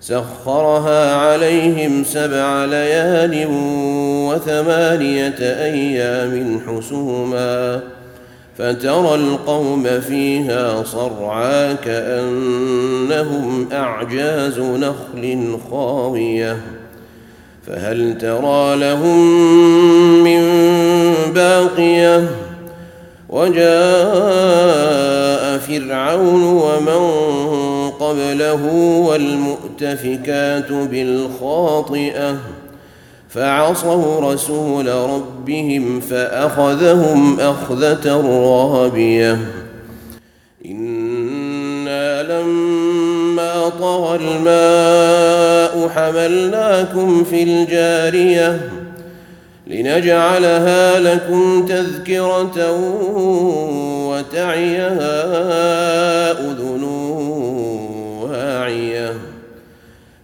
سخرها عليهم سبع ليال وثمانية أيام حسوما فترى القوم فيها صرعى كأنهم أعجاز نخل خاوية فهل ترى لهم من باقية وجاء فرعون ومن قبله والمؤتفكات بالخاطئة فعصوا رسول ربهم فأخذهم أخذة رابية. إنا لما طغى الماء حملناكم في الجارية لنجعلها لكم تذكرة وتعيها أذن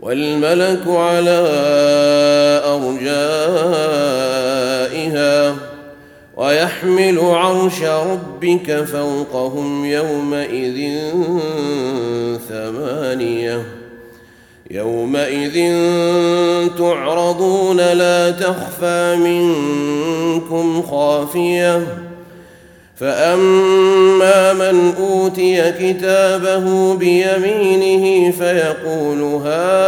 والملك على أرجائها ويحمل عرش ربك فوقهم يومئذ ثمانية يومئذ تعرضون لا تخفى منكم خافية فأما من أوتي كتابه بيمينه فيقول هاؤم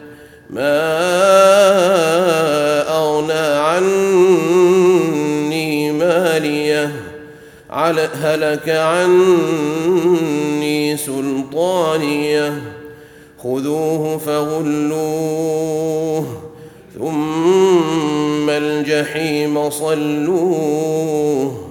ما أغنى عني مالية على هلك عني سلطانية. خذوه فغلوه ثم الجحيم صلوه.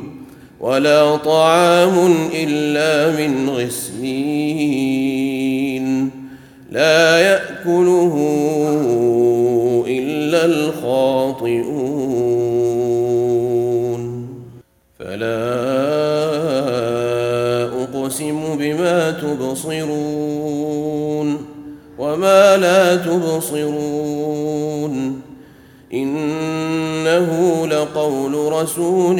ولا طعام إلا من غسلين. لا يأكله إلا الخاطئون. فلا أقسم بما تبصرون وما لا تبصرون. إنه لقول رسول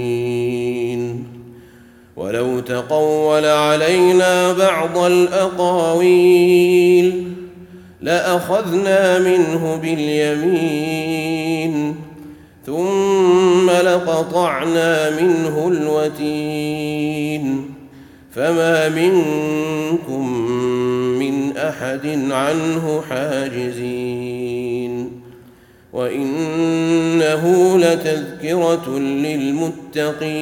تقول علينا بعض الأقاويل لأخذنا منه باليمين ثم لقطعنا منه الوتين فما منكم من أحد عنه حاجزين وإنه لتذكرة للمتقين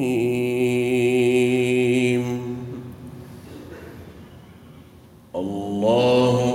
الله